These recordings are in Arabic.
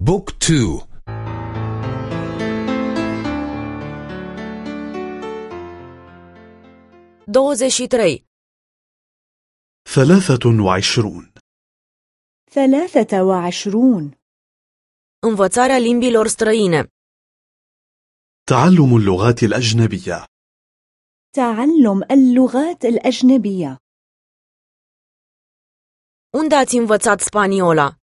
Book two. Douăzeci și ثلاثة وعشرون. ثلاثة وعشرون. Învățarea limbilor străine تعلم اللغات الأجنبية. تعلم اللغات الأجنبية. Unde ați învățat spaniola?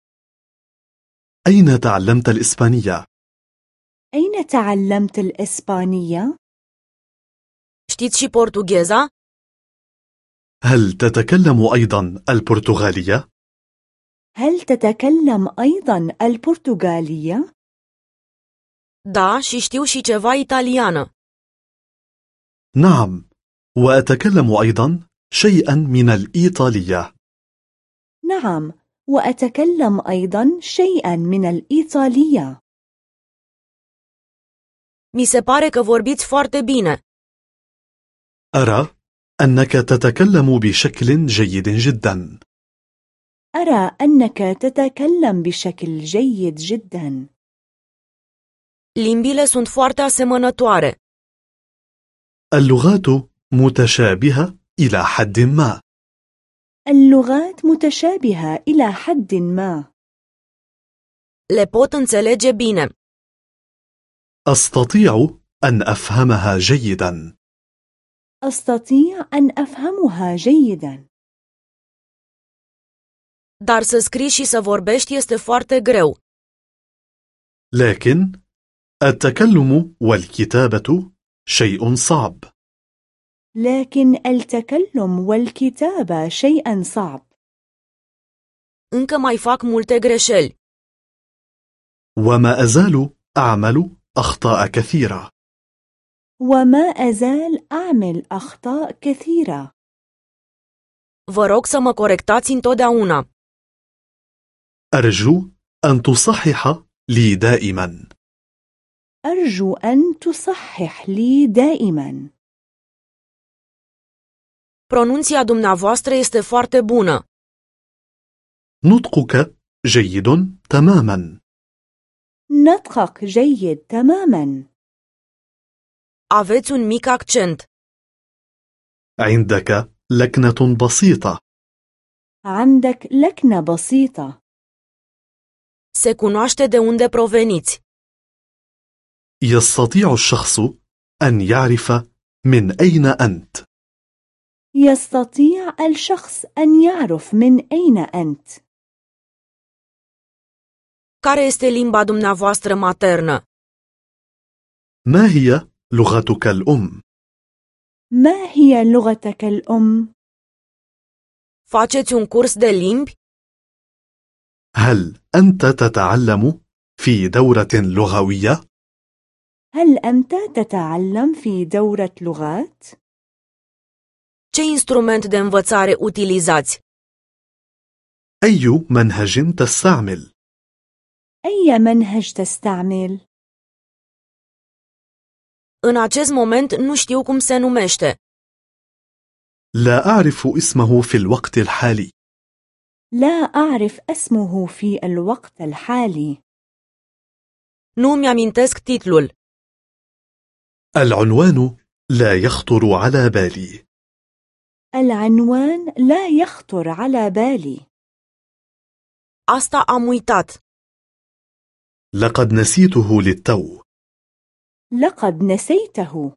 أين تعلمت الإسبانية؟ أين تعلمت الإسبانية؟ Știți și portugheza? هل تتكلم أيضا البرتغالية؟ هل تتكلم أيضا البرتغالية؟ Da, și știu și ceva italiană. نعم وأتكلم أيضا شيئا من الإيطالية نعم وأتكلم أيضا شيئا من الإيطالية Mi se pare că vorbiți foarte bine. أرى أنك تتكلم بشكل جيد جدا أرى أنك تتكلم بشكل جيد جدا Limbile sunt foarte asemănătoare. اللغات متشابهة إلى حد ما اللغات متشابهة إلى حد ما Le pot înțelege bine. أستطيع أن أفهمها جيدا أستطيع أن أفهمها جيدا Dar să scrii și să vorbești este foarte greu. لكن التكلم والكتابة شيء صعب لكن التكلم والكتابة شيئا صعب. Încă mai fac multe greșeli. وما أزال أعمل أخطاء كثيرة. وما أزال أعمل أخطاء كثيرة. Vă rog să mă corectați întotdeauna. أرجو أن تصحح لي دائما. أرجو أن تصحح لي دائما. Pronunția dumneavoastră este foarte bună. نطقك جيد تماما نطقك جيد تماما Aveți un mic accent. عندك لكنة بسيطة عندك لكنة بسيطة Se cunoaște de unde proveniți. يستطيع الشخص أن يعرف من أين أنت يستطيع الشخص أن يعرف من أين أنت Care este limba dumneavoastră maternă? ما هي لغتك الأم؟ ما هي لغتك الأم؟ Faceți un curs de limbi? هل أنت تتعلم في دورة لغوية؟ هل أنت تتعلم في دورة لغات؟ Ce instrument de învățare utilizați? أي منهج تستعمل؟ أي منهج تستعمل؟ În acest moment nu știu cum se numește. لا أعرف اسمه في الوقت الحالي لا أعرف اسمه في الوقت الحالي Nu mi-amintesc titlul. العنوان لا يخطر على بالي العنوان لا يخطر على بالي. Asta am uitat. لقد نسيته للتو. لقد نسيته.